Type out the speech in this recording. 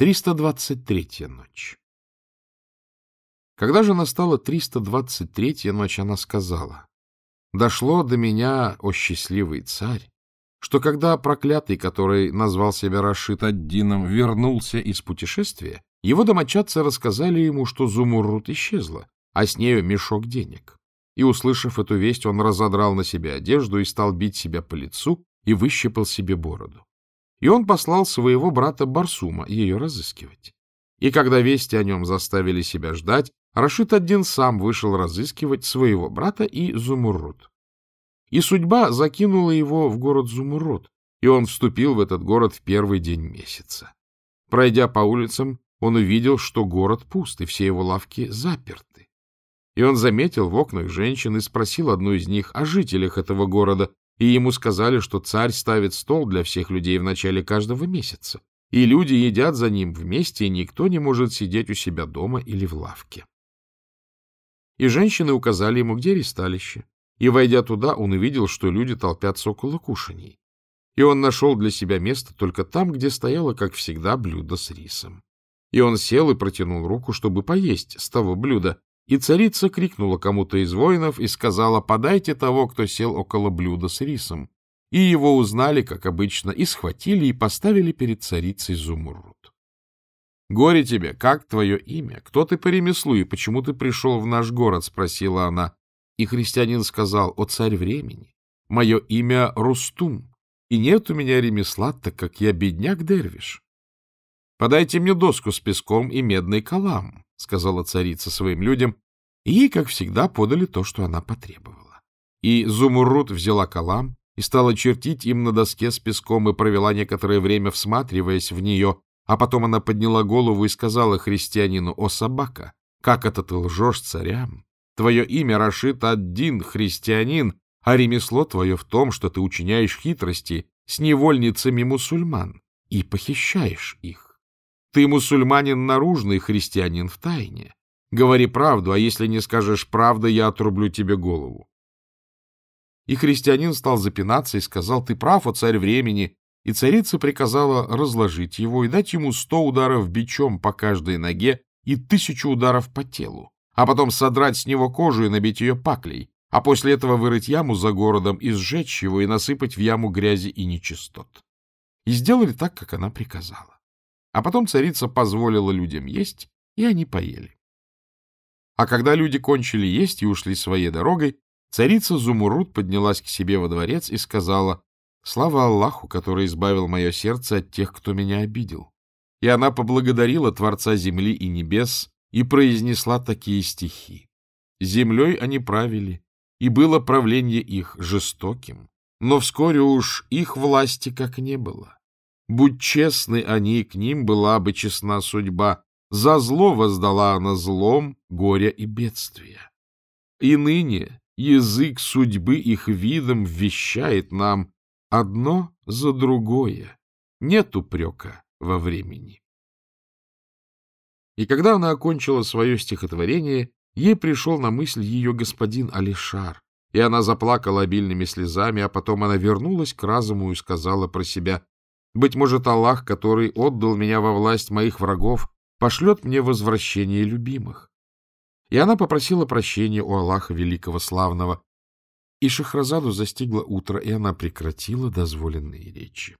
323-я ночь. Когда же настала 323-я ночь, она сказала, «Дошло до меня, о счастливый царь, что когда проклятый, который назвал себя Рашид Аддином, вернулся из путешествия, его домочадцы рассказали ему, что Зумуррут исчезла, а с нею мешок денег. И, услышав эту весть, он разодрал на себе одежду и стал бить себя по лицу и выщипал себе бороду. И он послал своего брата Барсума ее разыскивать. И когда вести о нем заставили себя ждать, Рашид один сам вышел разыскивать своего брата и Зумуррут. И судьба закинула его в город Зумуррут, и он вступил в этот город в первый день месяца. Пройдя по улицам, он увидел, что город пуст, и все его лавки заперты. И он заметил в окнах женщин и спросил одну из них о жителях этого города, и ему сказали, что царь ставит стол для всех людей в начале каждого месяца, и люди едят за ним вместе, и никто не может сидеть у себя дома или в лавке. И женщины указали ему, где ресталище, и, войдя туда, он увидел, что люди толпятся около кушаний. И он нашел для себя место только там, где стояло, как всегда, блюдо с рисом. И он сел и протянул руку, чтобы поесть с того блюда, и царица крикнула кому-то из воинов и сказала, подайте того, кто сел около блюда с рисом. И его узнали, как обычно, и схватили, и поставили перед царицей Зумуррут. «Горе тебе, как твое имя? Кто ты по ремеслу и почему ты пришел в наш город?» — спросила она. И христианин сказал, «О царь времени, мое имя Рустум, и нет у меня ремесла, так как я бедняк-дервиш». «Подайте мне доску с песком и медный калам», — сказала царица своим людям, и ей, как всегда, подали то, что она потребовала. И Зумуррут взяла калам и стала чертить им на доске с песком и провела некоторое время, всматриваясь в нее, а потом она подняла голову и сказала христианину, «О, собака, как это ты лжешь царям? Твое имя Рашид один христианин, а ремесло твое в том, что ты учиняешь хитрости с невольницами мусульман и похищаешь их. Ты мусульманин наружный, христианин в тайне. Говори правду, а если не скажешь правды, я отрублю тебе голову. И христианин стал запинаться и сказал, ты прав, о царь времени, и царица приказала разложить его и дать ему сто ударов бичом по каждой ноге и тысячу ударов по телу, а потом содрать с него кожу и набить ее паклей, а после этого вырыть яму за городом и сжечь его и насыпать в яму грязи и нечистот. И сделали так, как она приказала. А потом царица позволила людям есть, и они поели. А когда люди кончили есть и ушли своей дорогой, царица Зумурут поднялась к себе во дворец и сказала, «Слава Аллаху, который избавил мое сердце от тех, кто меня обидел». И она поблагодарила Творца земли и небес и произнесла такие стихи. Землей они правили, и было правление их жестоким, но вскоре уж их власти как не было. Будь честны они, к ним была бы честна судьба. За зло воздала она злом горя и бедствия. И ныне язык судьбы их видом вещает нам одно за другое. Нет упрека во времени. И когда она окончила свое стихотворение, ей пришел на мысль ее господин Алишар, и она заплакала обильными слезами, а потом она вернулась к разуму и сказала про себя, быть может, Аллах, который отдал меня во власть моих врагов, пошлет мне возвращение любимых. И она попросила прощения у Аллаха Великого Славного. И Шахразаду застигло утро, и она прекратила дозволенные речи.